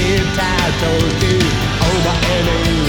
I told you. Over any